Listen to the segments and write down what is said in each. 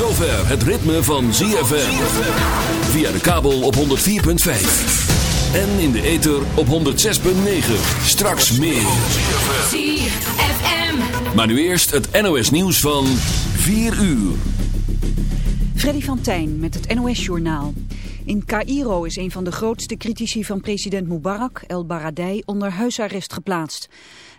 zover het ritme van ZFM. Via de kabel op 104.5. En in de ether op 106.9. Straks meer. ZFM. Maar nu eerst het NOS nieuws van 4 uur. Freddy van Tijn met het NOS-journaal. In Cairo is een van de grootste critici van president Mubarak, El Baradei, onder huisarrest geplaatst.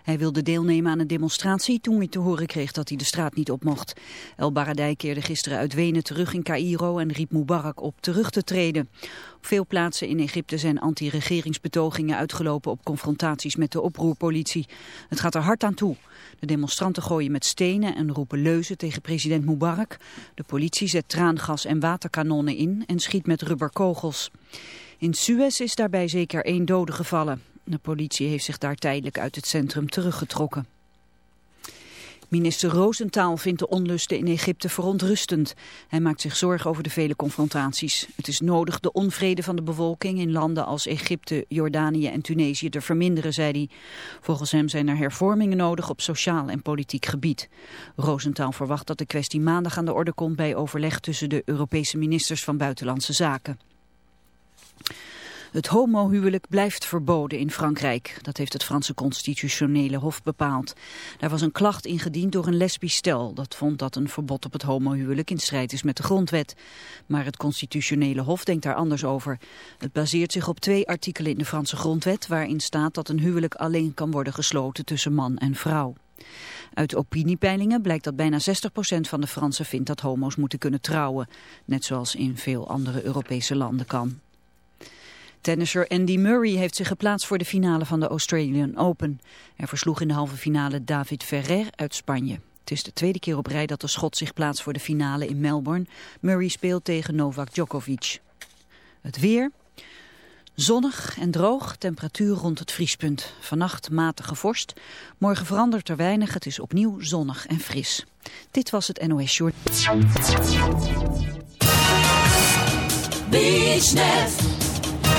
Hij wilde deelnemen aan een demonstratie toen hij te horen kreeg dat hij de straat niet op mocht. El Baradei keerde gisteren uit Wenen terug in Cairo en riep Mubarak op terug te treden. Op veel plaatsen in Egypte zijn anti-regeringsbetogingen uitgelopen op confrontaties met de oproerpolitie. Het gaat er hard aan toe. De demonstranten gooien met stenen en roepen leuzen tegen president Mubarak. De politie zet traangas en waterkanonnen in en schiet met rubberkogels. In Suez is daarbij zeker één dode gevallen. De politie heeft zich daar tijdelijk uit het centrum teruggetrokken. Minister Roosentaal vindt de onlusten in Egypte verontrustend. Hij maakt zich zorgen over de vele confrontaties. Het is nodig de onvrede van de bevolking in landen als Egypte, Jordanië en Tunesië te verminderen, zei hij. Volgens hem zijn er hervormingen nodig op sociaal en politiek gebied. Roosentaal verwacht dat de kwestie maandag aan de orde komt bij overleg tussen de Europese ministers van Buitenlandse Zaken. Het homohuwelijk blijft verboden in Frankrijk. Dat heeft het Franse constitutionele hof bepaald. Daar was een klacht ingediend door een lesbisch stel. Dat vond dat een verbod op het homohuwelijk in strijd is met de grondwet. Maar het constitutionele hof denkt daar anders over. Het baseert zich op twee artikelen in de Franse grondwet... waarin staat dat een huwelijk alleen kan worden gesloten tussen man en vrouw. Uit opiniepeilingen blijkt dat bijna 60% van de Fransen vindt dat homo's moeten kunnen trouwen. Net zoals in veel andere Europese landen kan. Tennisser Andy Murray heeft zich geplaatst voor de finale van de Australian Open. Hij versloeg in de halve finale David Ferrer uit Spanje. Het is de tweede keer op rij dat de schot zich plaatst voor de finale in Melbourne. Murray speelt tegen Novak Djokovic. Het weer... Zonnig en droog, temperatuur rond het vriespunt. Vannacht matige vorst. Morgen verandert er weinig, het is opnieuw zonnig en fris. Dit was het NOS Short. BeachNet.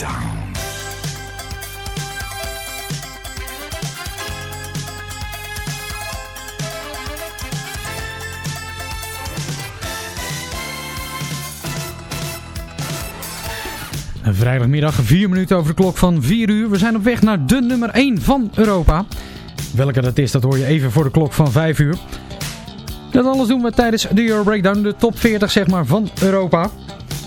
Een Vrijdagmiddag, 4 minuten over de klok van 4 uur. We zijn op weg naar de nummer 1 van Europa. Welke dat is, dat hoor je even voor de klok van 5 uur. Dat alles doen we tijdens de Euro Breakdown, de top 40 zeg maar, van Europa.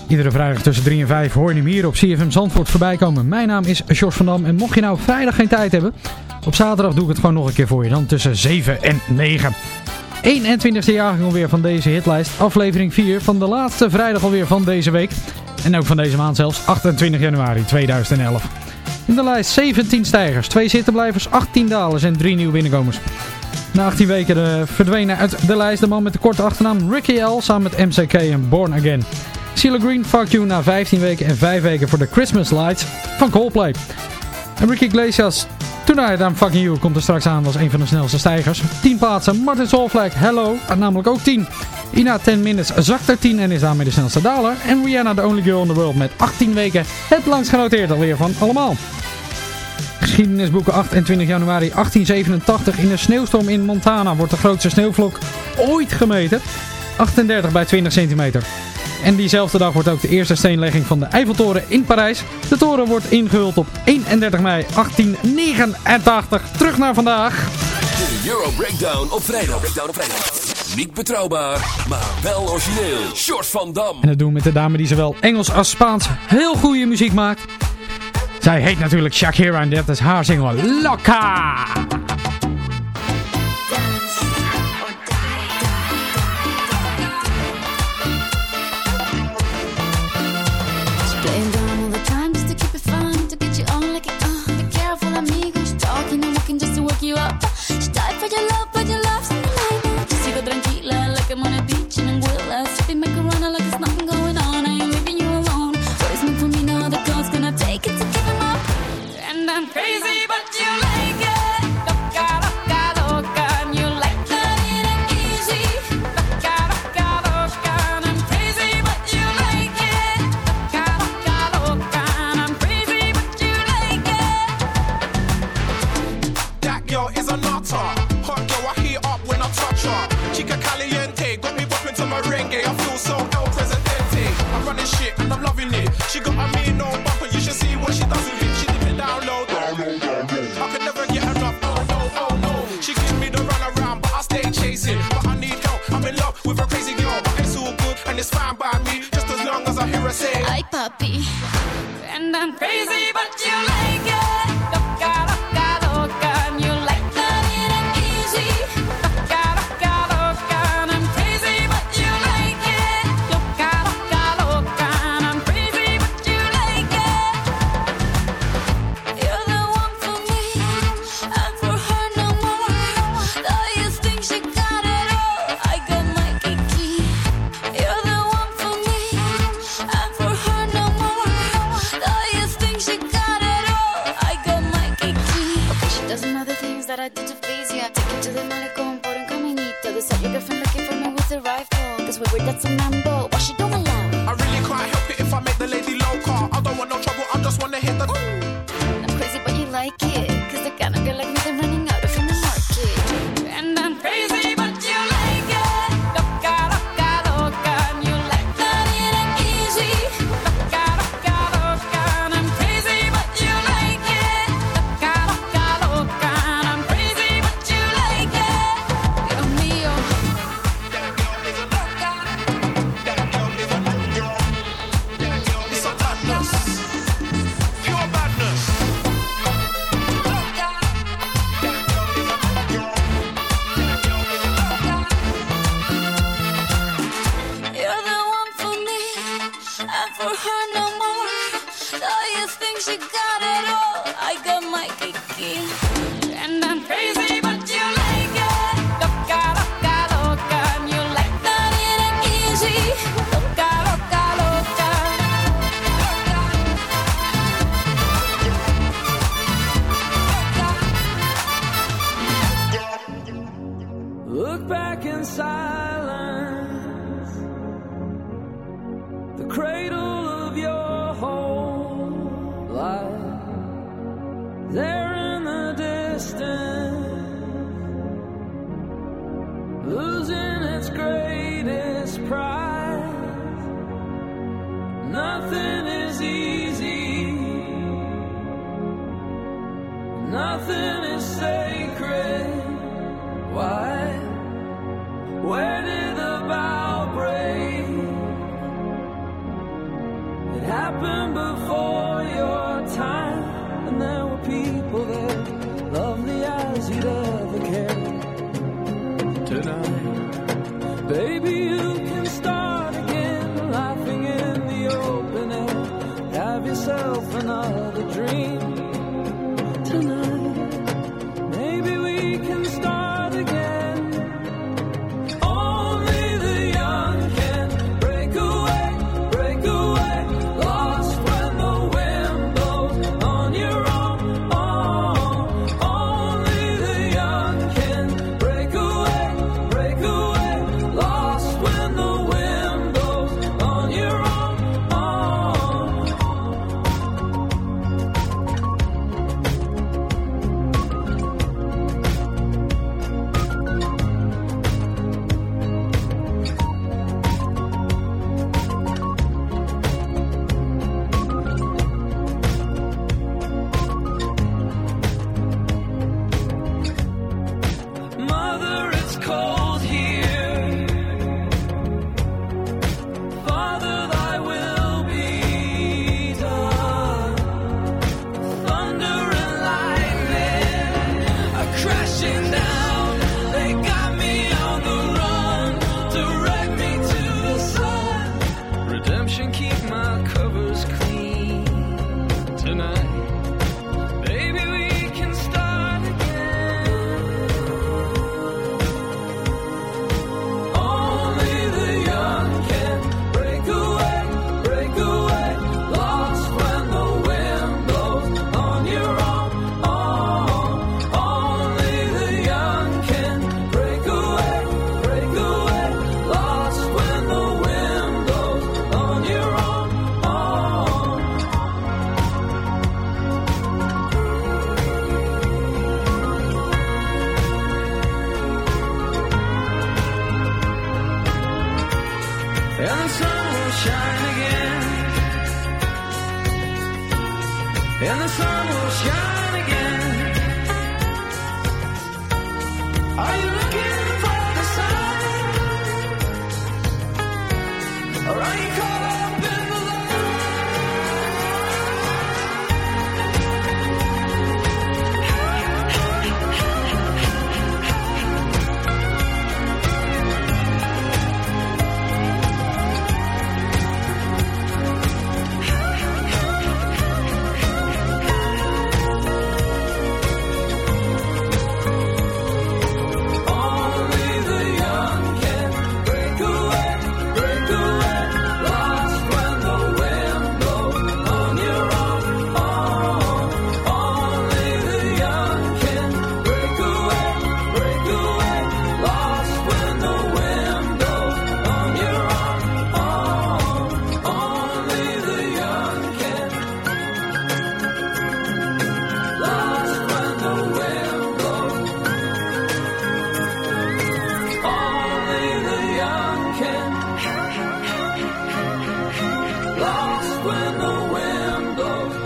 Iedere vrijdag tussen 3 en 5 hoor je hem hier op CFM Zandvoort voorbij komen. Mijn naam is Jos van Dam en mocht je nou vrijdag geen tijd hebben, op zaterdag doe ik het gewoon nog een keer voor je. Dan tussen 7 en 9. 21e jaargang alweer van deze hitlijst. Aflevering 4 van de laatste vrijdag alweer van deze week. En ook van deze maand zelfs, 28 januari 2011. In de lijst 17 stijgers, 2 zittenblijvers, 18 dalers en 3 nieuwe binnenkomers. Na 18 weken eh, verdwenen uit de lijst de man met de korte achternaam Ricky L. samen met MCK en Born Again. CeeLo Green, Fuck You na 15 weken en 5 weken voor de Christmas Lights van Coldplay. En Ricky Iglesias, Tonight I'm Fucking You, komt er straks aan, als een van de snelste stijgers. 10 plaatsen, Martin Solveig, Hello, en namelijk ook 10. Ina 10 Minutes zakt er 10 en is daarmee de snelste daler. En Rihanna, The Only Girl in the World, met 18 weken, het langst genoteerd alweer van allemaal. Geschiedenisboeken 28 januari 1887 in een sneeuwstorm in Montana wordt de grootste sneeuwvlok ooit gemeten. 38 bij 20 centimeter. En diezelfde dag wordt ook de eerste steenlegging van de Eiffeltoren in Parijs. De toren wordt ingehuld op 31 mei 1889. Terug naar vandaag. De Euro Breakdown op vrijdag. Breakdown op vrijdag. Niet betrouwbaar, maar wel origineel. Short van Dam. En dat doen we met de dame die zowel Engels als Spaans heel goede muziek maakt. Zij heet natuurlijk Shakira en dat is haar single Loka. up. crazy, but you Nothing is easy. Nothing is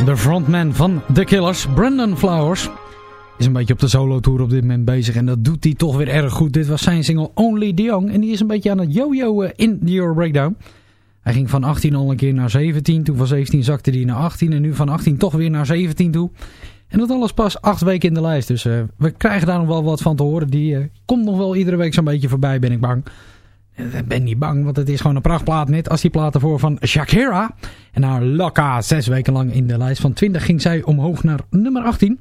De frontman van The Killers, Brandon Flowers, is een beetje op de solo-tour op dit moment bezig. En dat doet hij toch weer erg goed. Dit was zijn single Only the Young. En die is een beetje aan het yo-yoen in de Euro Breakdown. Hij ging van 18 al een keer naar 17. Toen van 17 zakte hij naar 18. En nu van 18 toch weer naar 17 toe. En dat alles pas acht weken in de lijst. Dus eh, we krijgen daar nog wel wat van te horen. Die eh, komt nog wel iedere week zo'n beetje voorbij, ben ik bang. Ik ben niet bang, want het is gewoon een prachtplaat. Net als die plaat ervoor van Shakira. En haar Laka, zes weken lang in de lijst van 20 ging zij omhoog naar nummer 18.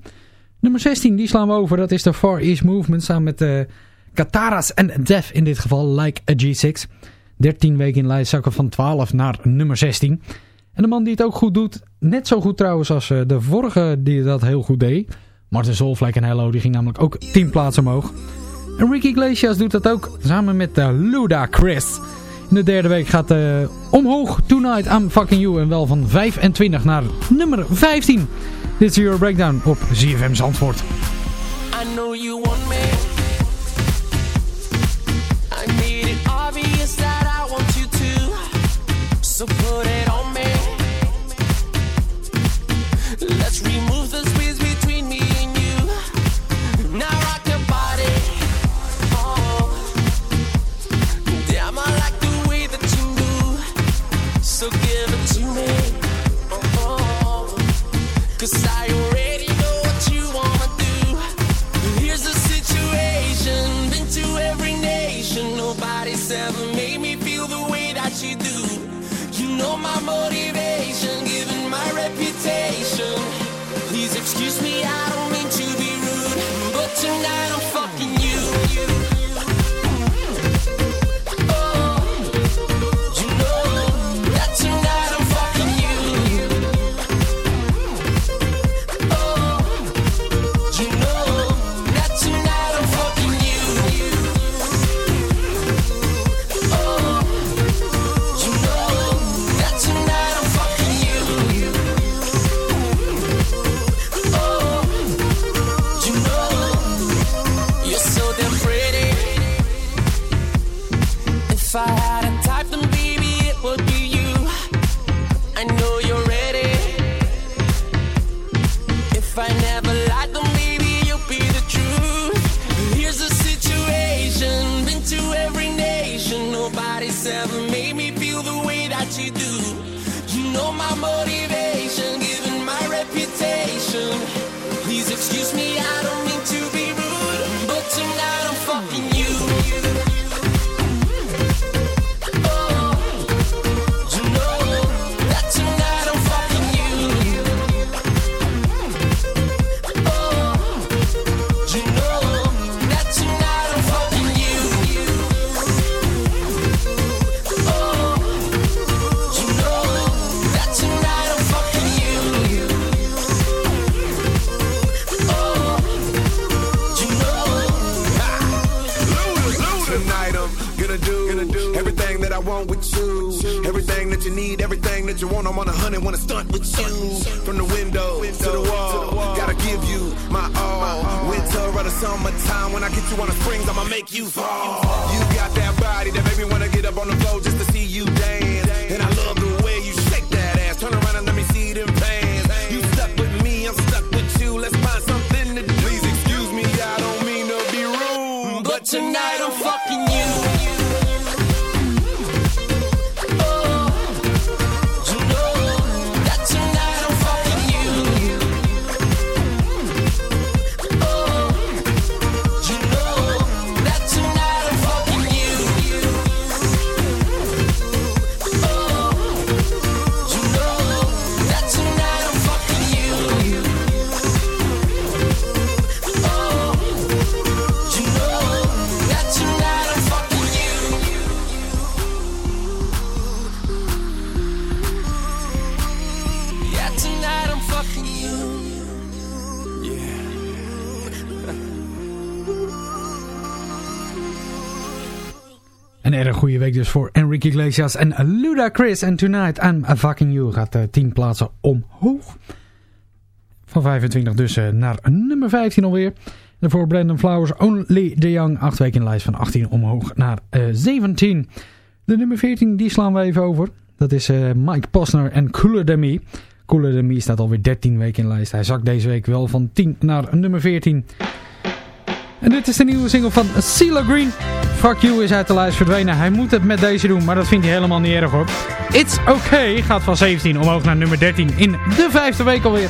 Nummer 16, die slaan we over. Dat is de Far East Movement samen met uh, Kataras en Def in dit geval, Like a G6. 13 weken in de lijst zakken van 12 naar nummer 16. En de man die het ook goed doet, net zo goed trouwens als uh, de vorige die dat heel goed deed. Martin Solvlek en Hello, die ging namelijk ook 10 plaatsen omhoog. En Ricky Iglesias doet dat ook samen met uh, Luda Chris. In de derde week gaat uh, omhoog Tonight I'm Fucking You. En wel van 25 naar nummer 15. Dit is Euro Breakdown op ZFM Zandvoort. I know you want me. So put it excuse me, I don't mean to be rude, but tonight I'm week dus voor Enrique Iglesias en Luda Chris. En Tonight I'm a Fucking You gaat eh, 10 plaatsen omhoog. Van 25 dus eh, naar nummer 15 alweer. Voor Brandon Flowers, Only the Young. 8 weken in de lijst van 18 omhoog naar eh, 17. De nummer 14 die slaan we even over. Dat is Mike Posner en Cooler Than Me. Cooler Than Me staat alweer 13 weken in de lijst. Hij zakt deze week wel van 10 naar nummer 14. En dit is de nieuwe single van CeeLo Green. Fuck You is uit de lijst verdwenen. Hij moet het met deze doen, maar dat vindt hij helemaal niet erg hoor. It's Okay gaat van 17 omhoog naar nummer 13 in de vijfde week alweer.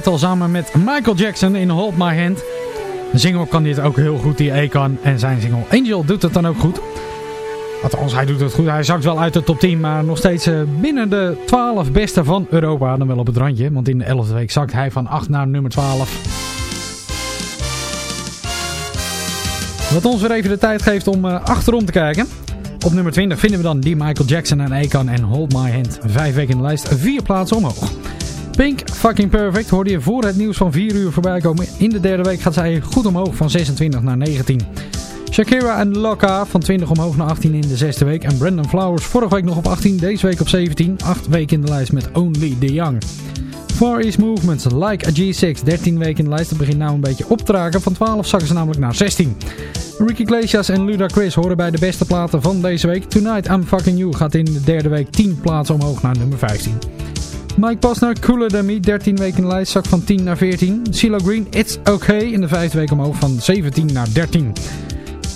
Hoorde hem net al samen met Michael Jackson in Hold My Hand. De single kan dit ook heel goed, die Akon. En zijn single Angel doet het dan ook goed. Althans, hij doet het goed. Hij zakt wel uit de top 10, maar nog steeds eh, binnen de 12 beste van Europa. Dan wel op het randje, want in de 11e week zakt hij van 8 naar nummer 12. Wat ons weer even de tijd geeft om eh, achterom te kijken. Op nummer 20 vinden we dan die Michael Jackson en Akon en Hold My Hand. Vijf weken in de lijst, vier plaatsen omhoog. Pink Fucking Perfect hoorde je voor het nieuws van 4 uur voorbij komen. In de derde week gaat zij goed omhoog van 26 naar 19. Shakira en Loka van 20 omhoog naar 18 in de zesde week. En Brandon Flowers vorige week nog op 18, deze week op 17. 8 weken in de lijst met Only the Young. Far East Movements, Like a G6, 13 weken in de lijst. Dat begint nou een beetje op te raken. Van 12 zakken ze namelijk naar 16. Ricky Iglesias en Ludacris horen bij de beste platen van deze week. Tonight I'm Fucking You gaat in de derde week 10 plaatsen omhoog naar nummer 15. Mike Posner, Cooler Than Me, 13 weken in lijst, zak van 10 naar 14. CeeLo Green, It's Okay, in de vijfde week omhoog van 17 naar 13.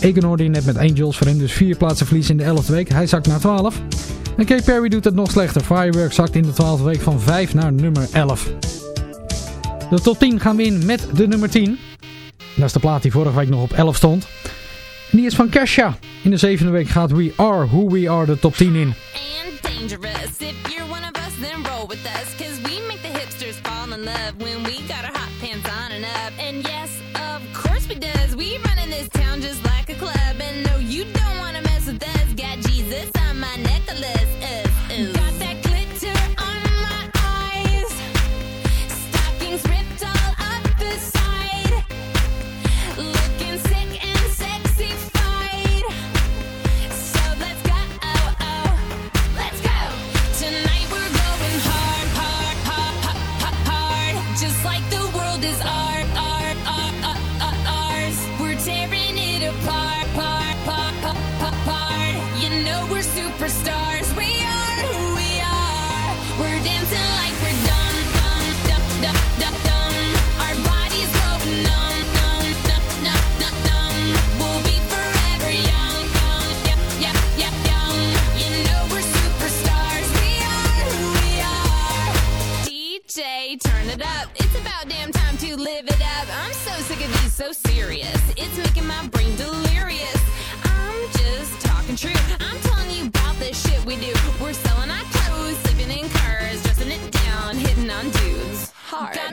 Egan net met Angels, voor hem dus 4 plaatsen verlies in de 11e week. Hij zakt naar 12. En Kate Perry doet het nog slechter. Fireworks zakt in de 12e week van 5 naar nummer 11. De top 10 gaan we in met de nummer 10. En dat is de plaat die vorige week nog op 11 stond. En die is van Kesha. In de zevende week gaat We Are Who We Are de top 10 in. and dangerous. If you're then roll with us. Cause we make the hipsters fall in love when we got our We're selling our clothes, sleeping in cars, dressing it down, hitting on dudes. Hard.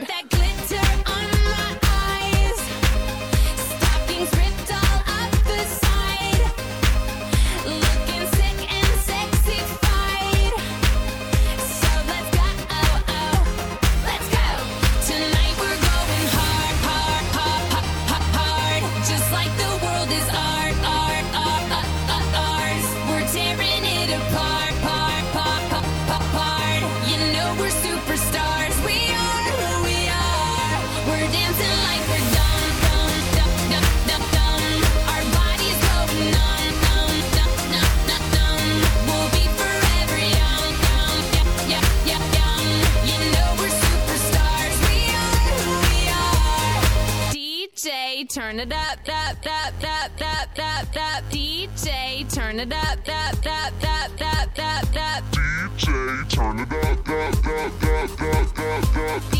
Yeah.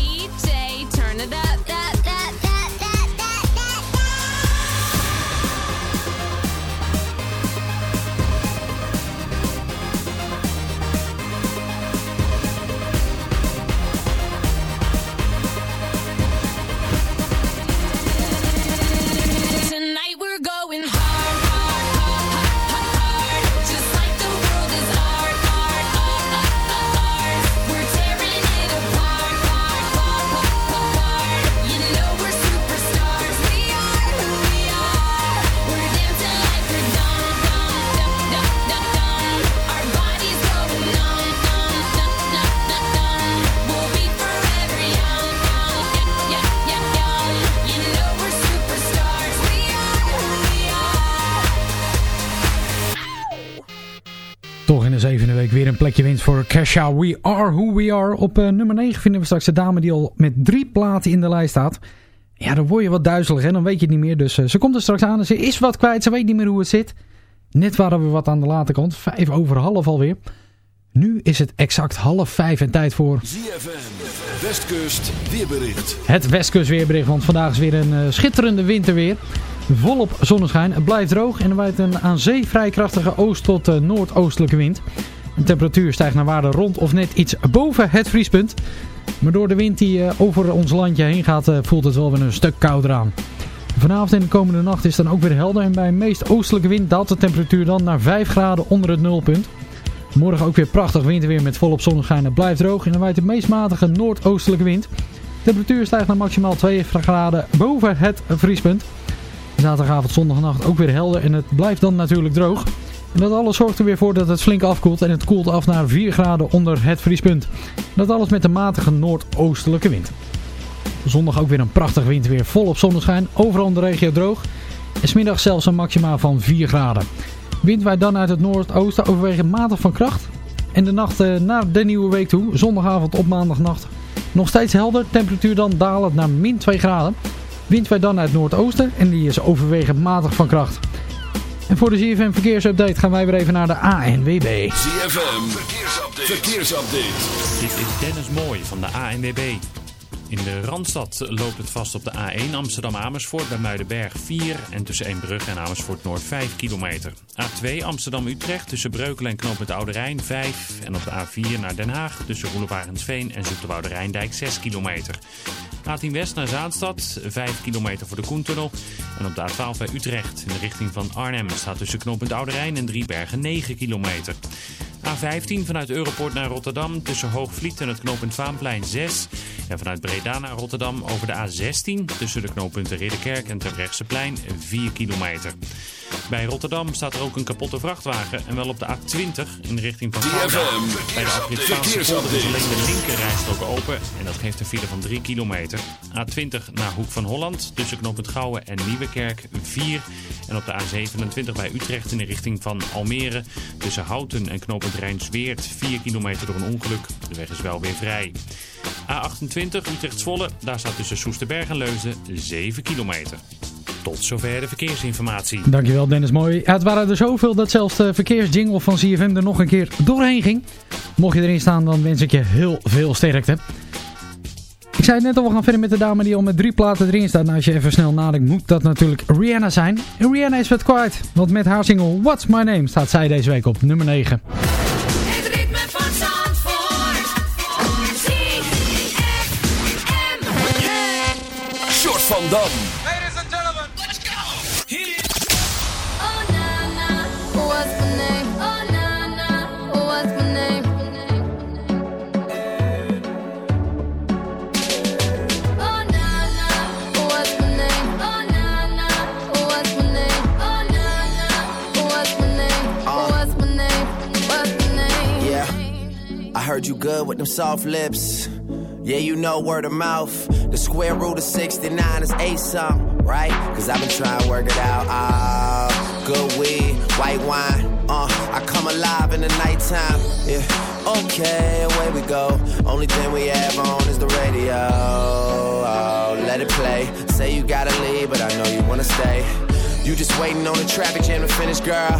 Toch in de zevende week weer een plekje winst voor Kesha. We are who we are. Op eh, nummer 9 vinden we straks de dame die al met drie platen in de lijst staat. Ja, dan word je wat duizelig en dan weet je het niet meer. Dus eh, ze komt er straks aan en ze is wat kwijt. Ze weet niet meer hoe het zit. Net waren we wat aan de late kant. Vijf over half alweer. Nu is het exact half vijf en tijd voor ZFM, Westkust, weerbericht. het Westkust weerbericht. Want vandaag is weer een eh, schitterende winterweer. Volop zonneschijn. Het blijft droog en er waait een aan zee vrij krachtige oost- tot eh, noordoostelijke wind. De temperatuur stijgt naar waarde rond of net iets boven het vriespunt. Maar door de wind die eh, over ons landje heen gaat, eh, voelt het wel weer een stuk kouder aan. Vanavond en de komende nacht is het dan ook weer helder en bij een meest oostelijke wind daalt de temperatuur dan naar 5 graden onder het nulpunt. Morgen ook weer prachtig winterweer met volop zonneschijn. Het blijft droog en dan waait de meest matige noordoostelijke wind. De temperatuur stijgt naar maximaal 2 graden boven het vriespunt. Zaterdagavond, zondagnacht ook weer helder en het blijft dan natuurlijk droog. En dat alles zorgt er weer voor dat het flink afkoelt en het koelt af naar 4 graden onder het vriespunt. Dat alles met een matige noordoostelijke wind. Zondag ook weer een prachtig winterweer, volop zonneschijn, overal in de regio droog. En smiddag zelfs een maxima van 4 graden. Wind waait dan uit het noordoosten overwegend matig van kracht. En de nacht eh, naar de nieuwe week toe, zondagavond op maandagnacht, nog steeds helder. Temperatuur dan dalend naar min 2 graden. Wind waait dan uit noordoosten en die is overwegend matig van kracht. En voor de ZFM verkeersupdate gaan wij weer even naar de ANWB. ZFM, verkeersupdate. verkeersupdate. Dit is Dennis Mooij van de ANWB. In de Randstad loopt het vast op de A1 Amsterdam-Amersfoort bij Muidenberg 4 en tussen Eembrug en Amersfoort-Noord 5 kilometer. A2 Amsterdam-Utrecht tussen Breukelen en Knoopend Oude Rijn 5 en op de A4 naar Den Haag tussen Roelevarensveen en Zoeterwoude Rijndijk 6 kilometer. A10 West naar Zaanstad 5 kilometer voor de Koentunnel en op de A12 bij Utrecht in de richting van Arnhem staat tussen Knoopend Oude Rijn en Driebergen 9 kilometer. A15 vanuit Europort naar Rotterdam tussen Hoogvliet en het knooppunt Vaanplein 6. En vanuit Breda naar Rotterdam over de A16 tussen de knooppunten Ridderkerk en Terbrechtseplein 4 kilometer. Bij Rotterdam staat er ook een kapotte vrachtwagen en wel op de A20 in de richting van Gouda. Bij de afrit Vaanse polder is alleen de linkerrijstrook open en dat geeft een file van 3 kilometer. A20 naar Hoek van Holland tussen knooppunt Gouwen en Nieuwekerk 4. En op de A27 bij Utrecht in de richting van Almere tussen Houten en knooppunt Rijnsweert 4 kilometer door een ongeluk. De weg is wel weer vrij. A28 Utrecht-Zwolle, daar staat tussen Soesterberg en Leusden 7 kilometer. Tot zover de verkeersinformatie. Dankjewel Dennis, mooi. Ja, het waren er zoveel dat zelfs de verkeersjingle van CFM er nog een keer doorheen ging. Mocht je erin staan, dan wens ik je heel veel sterkte. Ik zei het net al, we gaan verder met de dame die al met drie platen erin staat. Nou, als je even snel nadenkt, moet dat natuurlijk Rihanna zijn. En Rihanna is wat kwijt, want met haar single What's My Name staat zij deze week op nummer 9. Het ritme van Zandvoort. ZFM. Short van Dam. Heard you good with them soft lips. Yeah, you know word of mouth. The square root of 69 is eight something, right? Cause I've been trying to work it out. Ah, good weed, white wine. Uh, I come alive in the nighttime. Yeah, okay, away we go. Only thing we have on is the radio. Oh, let it play. Say you gotta leave, but I know you wanna stay. You just waiting on the traffic jam to finish, girl.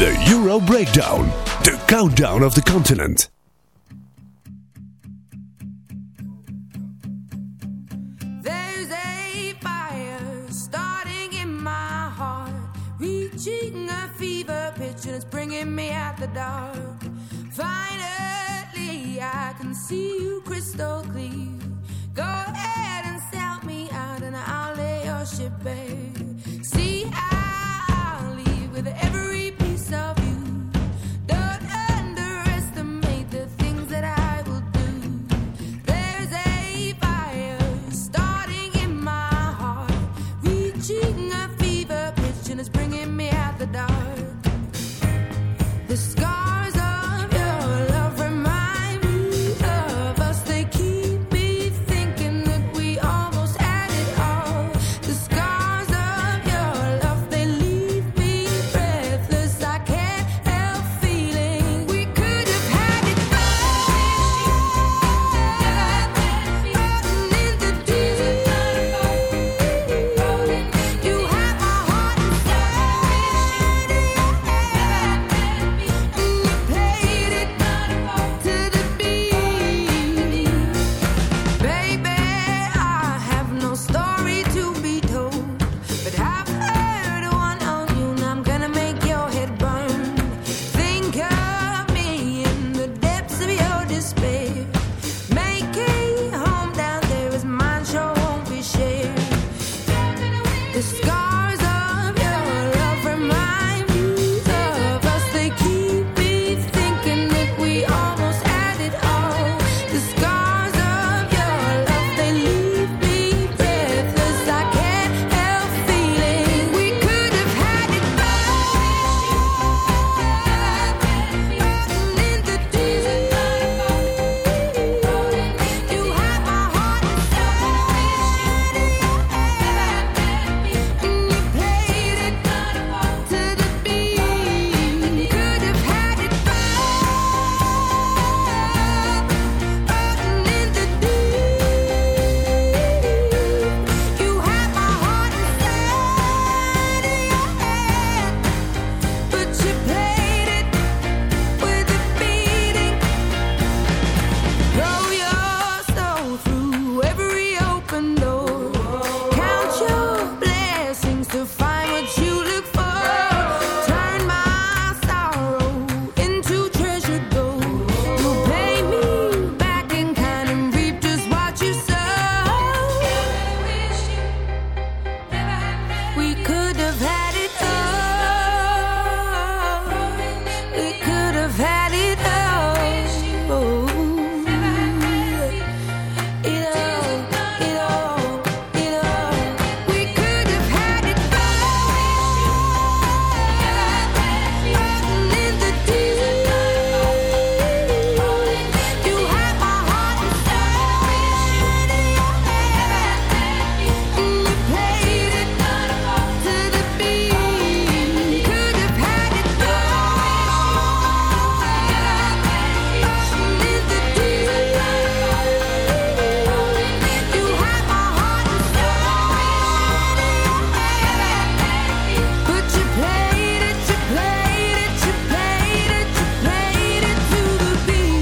The Euro Breakdown. The countdown of the continent. There's a fire starting in my heart, reaching a fever pitch, and it's bringing me out the dark. Finally, I can see you crystal clear. Go ahead and sell me out, and I'll lay your ship bare.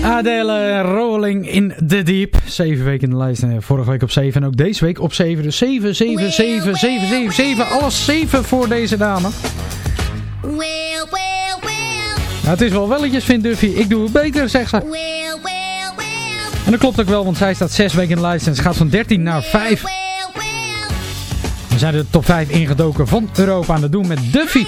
Adele Rolling in the Deep. Zeven weken in de lijst. Vorige week op 7 en ook deze week op 7. Dus 7, 7, 7, 7, 7, 7. Alles 7 voor deze dame. Well, well, well. Het is wel welletjes, vindt Duffy. Ik doe het beter, zegt ze. En dat klopt ook wel, want zij staat 6 weken in de lijst. En ze gaat van 13 naar 5. We zijn de top 5 ingedoken van Europa aan het doen met Duffy.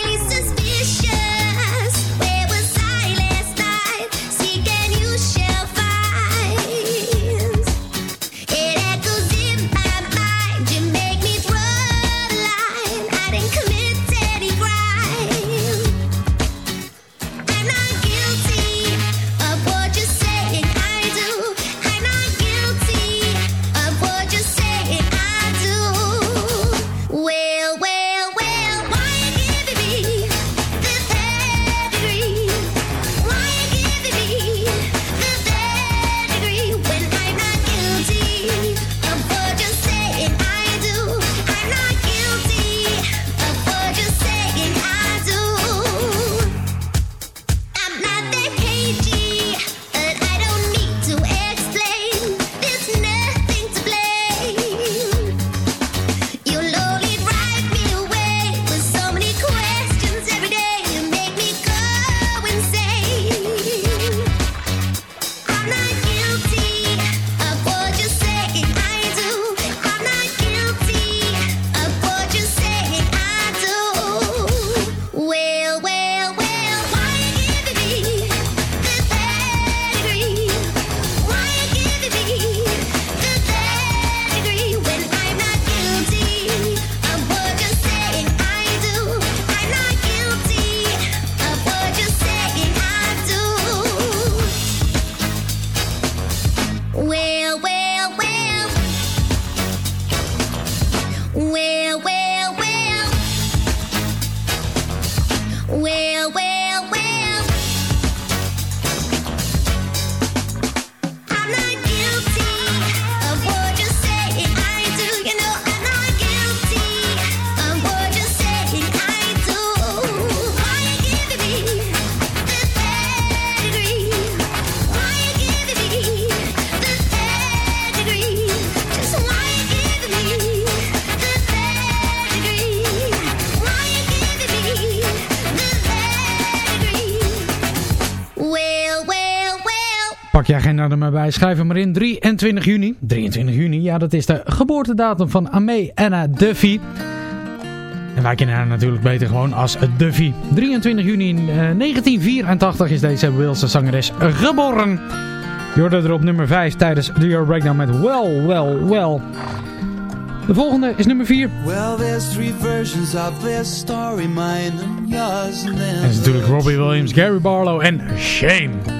Agenda er maar bij. Schrijf hem maar in. 23 juni. 23 juni, ja dat is de geboortedatum van Amé Anna Duffy. En wij kennen haar natuurlijk beter gewoon als Duffy. 23 juni in, eh, 1984 is deze Waalse zangeres geboren. Je hoorde er op nummer 5 tijdens de Euro Breakdown met Well, Well, Well. De volgende is nummer 4. Well, there's three versions of this story, mine and yours, and then En dat is natuurlijk Robbie Williams, Gary Barlow en Shame.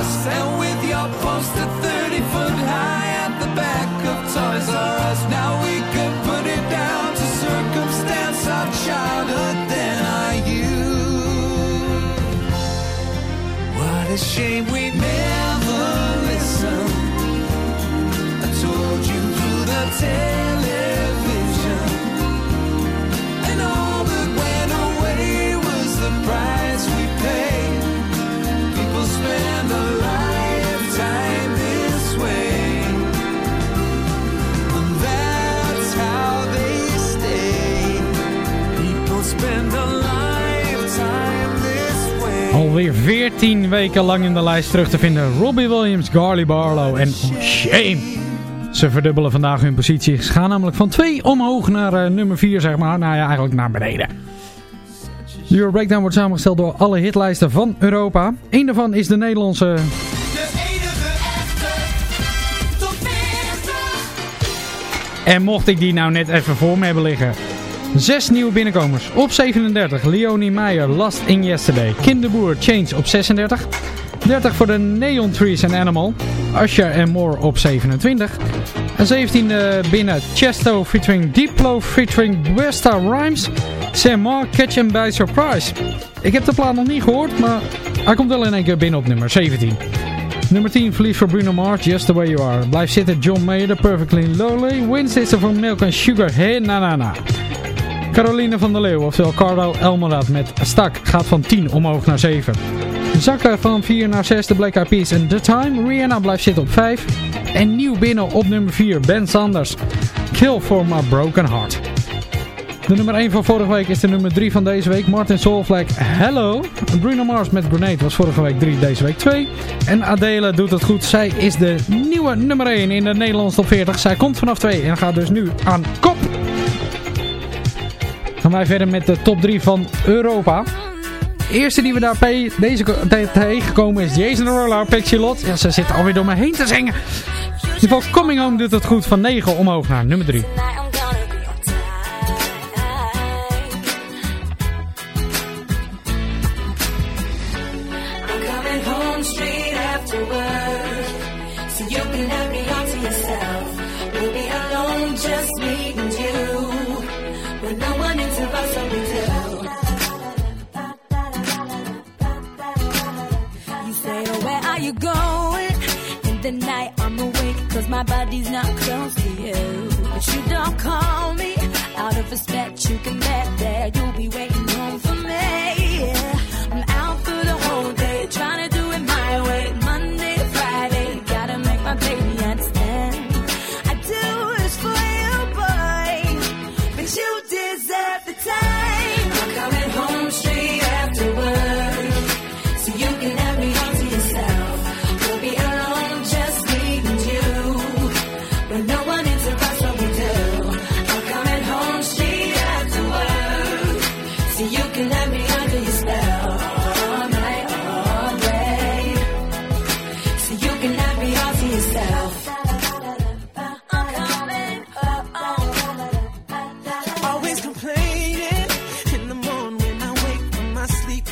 Bus. And with your poster 30 foot high at the back of Toys R Us, now we could put it down to circumstance of childhood, then are you? What a shame we never listened. I told you through the television. Alweer 14 weken lang in de lijst terug te vinden. Robbie Williams, Garly Barlow en Shame. Ze verdubbelen vandaag hun positie. Ze gaan namelijk van 2 omhoog naar eh, nummer 4, zeg maar. Nou ja, eigenlijk naar beneden. De Euro Breakdown wordt samengesteld door alle hitlijsten van Europa. Eén daarvan is de Nederlandse... En mocht ik die nou net even voor me hebben liggen. Zes nieuwe binnenkomers. Op 37 Leonie Meijer, Last in Yesterday. Kinderboer, Change op 36. 30 voor de Neon Trees and Animal. Usher en More op 27. En 17 binnen Chesto featuring Diplo featuring Westa Rhymes. Sam Moore, Catch Him By Surprise. Ik heb de plaat nog niet gehoord, maar hij komt wel in één keer binnen op nummer 17. Nummer 10 verlies voor Bruno Mars, Just The Way You Are. Blijft zitten John Mayer, The Perfectly Lonely. Wins is er voor Milk and Sugar, Hey Na Na Na. Caroline van der Leeuw, oftewel Carlo Elmerad met Stak, gaat van 10 omhoog naar 7. Zakken van 4 naar 6, de Black Eyed Peas en The Time. Rihanna blijft zitten op 5. En nieuw binnen op nummer 4, Ben Sanders. Kill For My Broken Heart. De nummer 1 van vorige week is de nummer 3 van deze week. Martin Solveig, Hello. Bruno Mars met Grenade was vorige week 3, deze week 2. En Adele doet het goed. Zij is de nieuwe nummer 1 in de Nederlandse top 40. Zij komt vanaf 2 en gaat dus nu aan kop gaan wij verder met de top 3 van Europa. De eerste die we daar deze tegengekomen is Jason Derulo, Pixie Lot. Ja, ze zit alweer door me heen te zingen. Die valt Coming Home doet het goed van 9 omhoog naar nummer 3.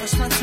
What's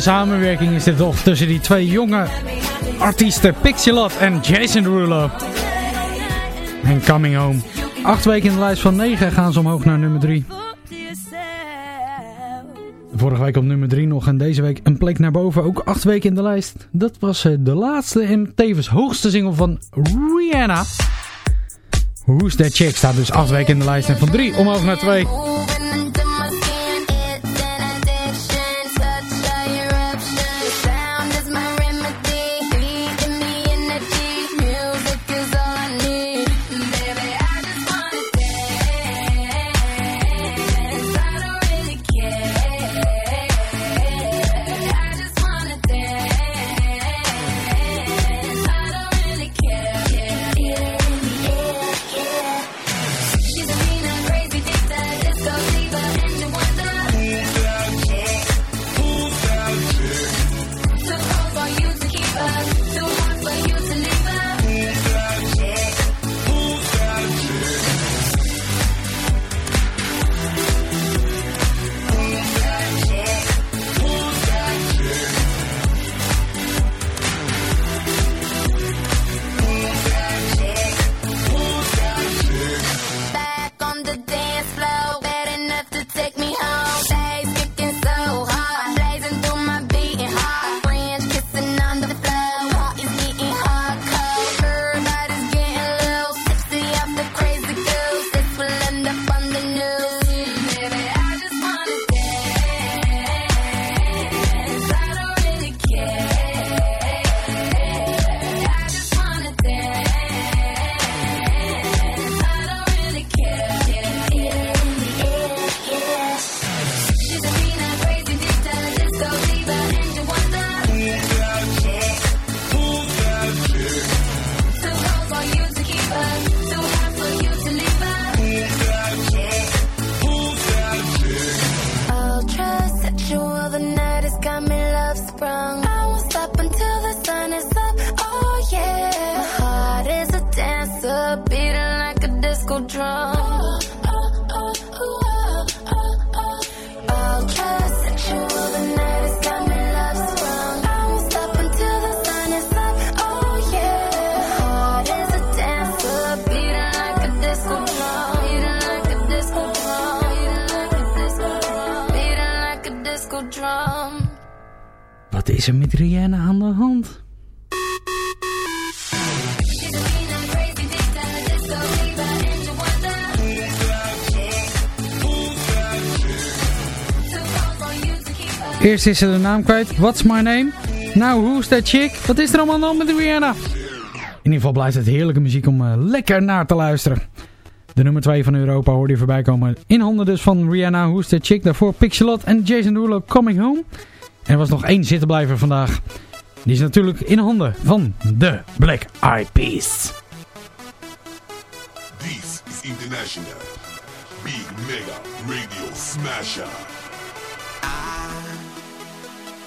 samenwerking is dit toch tussen die twee jonge artiesten Pixie Pixelot en Jason Derulo. En Coming Home. Acht weken in de lijst van 9 gaan ze omhoog naar nummer 3. Vorige week op nummer 3 nog en deze week een plek naar boven. Ook acht weken in de lijst. Dat was eh, de laatste en tevens hoogste single van Rihanna. Who's That Chick staat dus acht weken in de lijst. En van 3 omhoog naar 2. Eerst is ze de naam kwijt. What's my name? Nou, who's that chick? Wat is er allemaal aan met Rihanna? In ieder geval blijft het heerlijke muziek om eh, lekker naar te luisteren. De nummer 2 van Europa hoorde je voorbij komen. In handen dus van Rihanna, Who's That Chick. Daarvoor Pixelot en Jason Derulo Coming Home. En er was nog één zittenblijver vandaag. Die is natuurlijk in handen van de Black Eyed Peas. This is International. Big Mega Radio Smasher.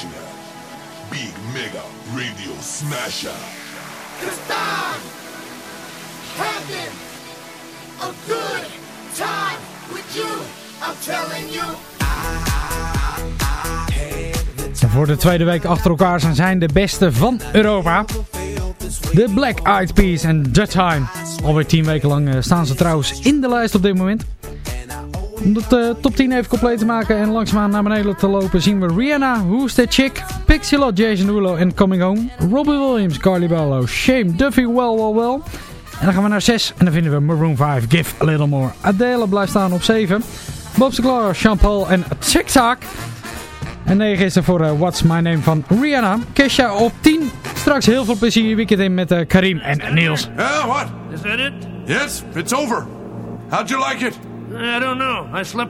International. Big Mega Radio Smasher. Cause I'm having a good time with you. I'm telling you. Voor de tweede week achter elkaar zijn zij de beste van Europa. De Black Eyed Peas en The Time. Alweer 10 weken lang eh, staan ze trouwens in de lijst op dit moment. Om de eh, top 10 even compleet te maken en langzaamaan naar beneden te lopen zien we Rihanna, Who's That Chick, Pixelot, Jason Derulo en Coming Home, Robbie Williams, Carly Bello, Shame, Duffy, Well Well Well. En dan gaan we naar 6 en dan vinden we Maroon 5, Give A Little More. Adele blijft staan op 7. Bob Sinclair, Jean-Paul en TikTok. En 9 is er voor eh, What's My Name van Rihanna. Kesha op 10. Straks heel veel plezier je weekend in met eh, Karim en Niels. Yeah, what? Is that it? Yes, it's over. How'd you like it? I don't know. I slept